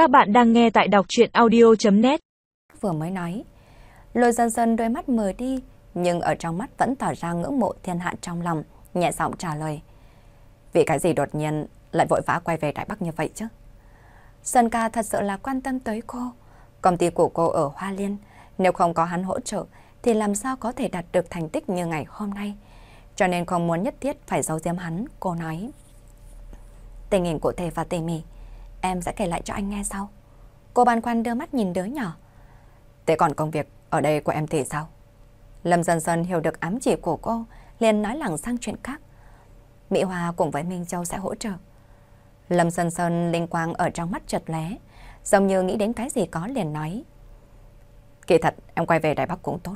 Các bạn đang nghe tại đọc chuyện audio.net Vừa mới nói, lôi dần dần đôi mắt mờ đi, nhưng ở trong mắt vẫn tỏ ra ngưỡng mộ thiên hạ trong lòng, nhẹ giọng trả lời. Vì cái gì đột nhiên lại vội vã quay về Đại Bắc như vậy chứ? Sơn ca thật sự là quan tâm tới cô. Công ty của cô ở Hoa Liên, nếu không có hắn hỗ trợ thì làm sao có thể đạt được thành tích như ngày hôm nay. Cho nên không muốn nhất thiết phải giấu giếm hắn, cô nói. Tình hình cụ thể và tỉ mỉ, em sẽ kể lại cho anh nghe sau. Cô băn khoăn đưa mắt nhìn đứa nhỏ. Thế còn công việc ở đây của em thì sao? Lâm dần dần hiểu được ám chỉ của cô, liền nói lẳng sang chuyện khác. Mỹ Hoa cùng với Minh Châu sẽ hỗ trợ. Lâm Sơn Sơn linh quang ở trong mắt chợt lé, giống như nghĩ đến cái gì có liền nói. Kỳ thật, em quay về Đài Bắc cũng tốt.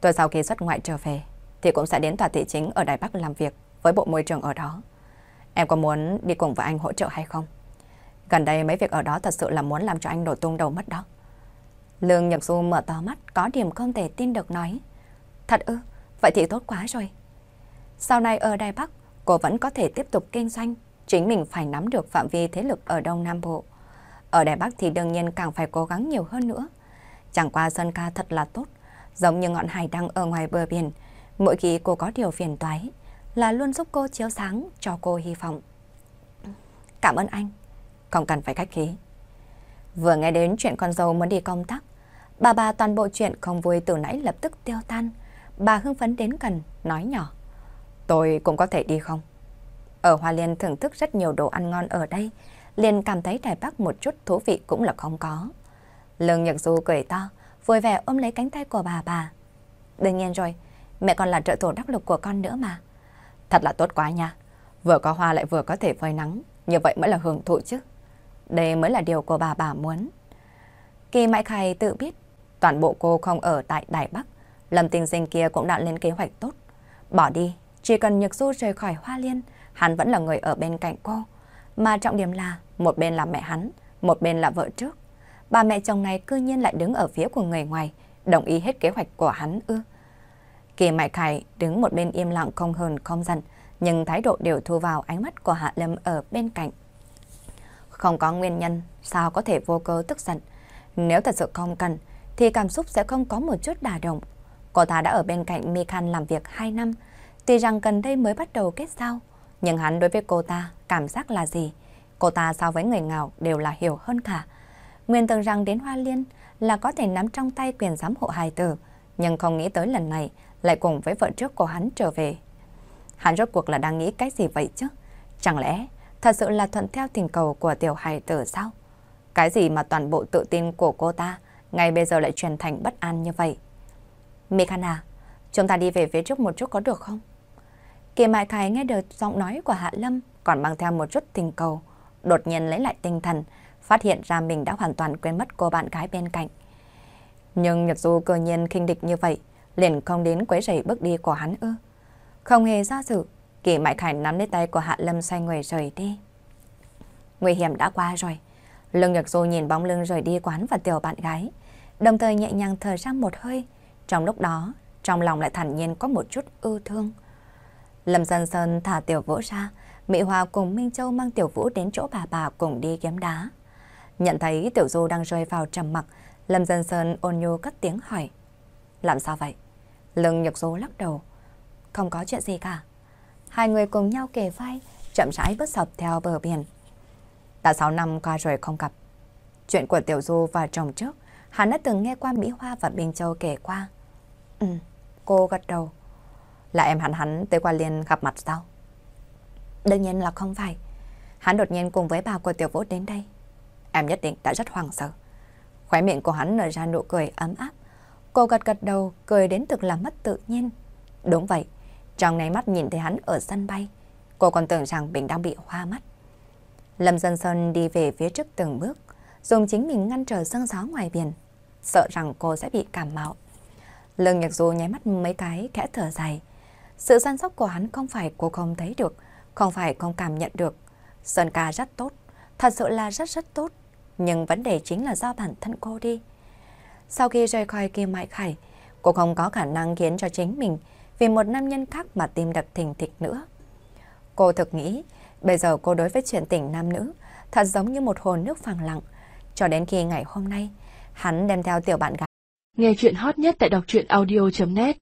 Tôi sau khi xuất ngoại trở về, thì cũng sẽ đến tòa thị chính ở Đài Bắc làm việc với bộ môi trường ở đó. Em có muốn đi cùng với anh hỗ trợ hay không? Gần đây mấy việc ở đó thật sự là muốn làm cho anh nổ tung đầu mất đó. Lương Nhật Du mở to mắt có điểm không thể tin được nói. Thật ư, vậy thì tốt quá rồi. Sau này ở Đài Bắc, cô vẫn có thể tiếp tục kinh doanh, chính mình phải nắm được phạm vi thế lực ở Đông Nam Bộ. Ở Đài Bắc thì đương nhiên càng phải cố gắng nhiều hơn nữa. Chẳng qua Sơn Ca thật là tốt, giống như ngọn hải đăng ở ngoài bờ biển. Mỗi khi cô có điều phiền toái, là luôn giúp cô chiếu sáng, cho cô hy vọng. Cảm ơn anh, không cần phải khách khí. Vừa nghe đến chuyện con dâu muốn đi công tác, bà bà toàn bộ chuyện không vui từ nãy lập tức tiêu tan. Bà hưng phấn đến gần, nói nhỏ. Tôi cũng có thể đi không? Ở Hoa Liên thưởng thức rất nhiều đồ ăn ngon ở đây, liền cảm thấy Đài Bắc một chút thú vị cũng là không có. Lương Nhật Du cười to, vui vẻ ôm lấy cánh tay của bà bà. Đương nhiên rồi, mẹ còn là trợ thủ đắc lực của con nữa mà. Thật là tốt quá nha. Vừa có hoa lại vừa có thể phơi nắng, như vậy mới là hưởng thụ chứ. Đây mới là điều của bà bà muốn. Kỳ Mại Khai tự biết, toàn bộ cô không ở tại Đài Bắc. Lâm tình sinh kia cũng đã lên kế hoạch tốt. Bỏ đi, chỉ cần nhược Du rời khỏi Hoa Liên, hắn vẫn là người ở bên cạnh cô. Mà trọng điểm là, một bên là mẹ hắn, một bên là vợ trước. Bà mẹ chồng này cư nhiên lại đứng ở phía của người ngoài, đồng ý hết kế hoạch của hắn ư. Kỳ Mại Khải đứng một bên im lặng không hờn không giận, nhưng thái độ đều thu vào ánh mắt của Hạ Lâm ở bên cạnh. Không có nguyên nhân, sao có thể vô cơ tức giận. Nếu thật sự không cần, thì cảm xúc sẽ không có một chút đà động. Cô ta đã ở bên cạnh Mikan làm việc 2 năm, tuy rằng gần đây mới bắt đầu kết giao, nhưng hắn đối với cô ta cảm giác là gì? Cô ta so với người nào đều là hiểu hơn cả. Nguyên tưởng rằng đến Hoa Liên là có thể nắm trong tay quyền giám hộ hài tử, nhưng không nghĩ tới lần này lại cùng với vợ trước của hắn trở về. Hắn rốt cuộc là đang nghĩ cái gì vậy chứ? Chẳng lẽ thật sự là thuận theo tình cầu của tiểu hài tử sao? Cái gì mà toàn bộ tự tin của cô ta ngay bây giờ lại truyền thành bất an như vậy? Mikana, chúng ta đi về phía trước một chút có được không? Kỳ Mại Khải nghe được giọng nói của Hạ Lâm còn mang theo một chút tình cầu, đột nhiên lấy lại tinh thần, phát hiện ra mình đã hoàn toàn quên mất cô bạn gái bên cạnh. Nhưng Nhật Du cơ nhiên khinh địch như vậy, liền không đến quấy rầy bước đi của hắn ư. Không hề do dự, Kỳ Mại Khải nắm lấy tay của Hạ Lâm xoay người rời đi. Nguy hiểm đã qua rồi. Lương Nhật Du nhìn bóng lưng rời đi quán và tiểu bạn gái, đồng thời nhẹ nhàng thở ra một hơi. Trong lúc đó, trong lòng lại thản nhiên có một chút ưu thương. Lâm Dân Sơn thả tiểu vũ ra, Mỹ Hòa cùng Minh Châu mang tiểu vũ đến chỗ bà bà cùng đi kiếm đá. Nhận thấy tiểu du đang rơi vào trầm mặc, Lâm Dân Sơn ôn nhu cất tiếng hỏi. Làm sao vậy? Lương Nhật Du lắc đầu. Không có chuyện gì cả. Hai người cùng nhau kề vai, chậm rãi bước sập theo bờ biển. Đã 6 năm qua rồi không gặp. Chuyện của Tiểu Du và chồng trước, hắn đã từng nghe qua Mỹ Hoa và Bình Châu kể qua. Ừ, cô gật đầu. Là em hắn hắn tới qua liền gặp mặt sao? Đương nhiên là không phải. Hắn đột nhiên cùng với bà của Tiểu Vũ đến đây. Em nhất định đã rất hoảng sợ. Khóe miệng của hắn nở ra nụ cười ấm áp. Cô gật gật đầu, cười đến thực là mất tự nhiên. Đúng vậy, trong nháy mắt nhìn thấy hắn ở sân bay, cô còn tưởng rằng mình đang bị hoa mắt. Lâm Dân Sơn đi về phía trước từng bước, dùng chính mình ngăn trở sương gió ngoài biển, sợ rằng cô sẽ bị cảm mạo. Lương Nhật Du nháy mắt mấy cái kẽ thở dài. Sự săn sóc của hắn không phải cô không thấy được, không phải không cảm nhận được. Sơn ca rất tốt, thật sự là rất rất tốt. Nhưng vấn đề chính là do bản thân cô đi. Sau khi rời khỏi kia mại khải, cô không có khả năng khiến cho chính mình vì một nam nhân khác mà tim đập thình thịch nữa. Cô thực nghĩ, bây giờ cô đối với chuyện tình nam nữ thật giống như một hồ nước phẳng lặng. Cho đến khi ngày hôm nay, hắn đem theo tiểu bạn gái. Nghe chuyện hot nhất tại đọc truyện audio.net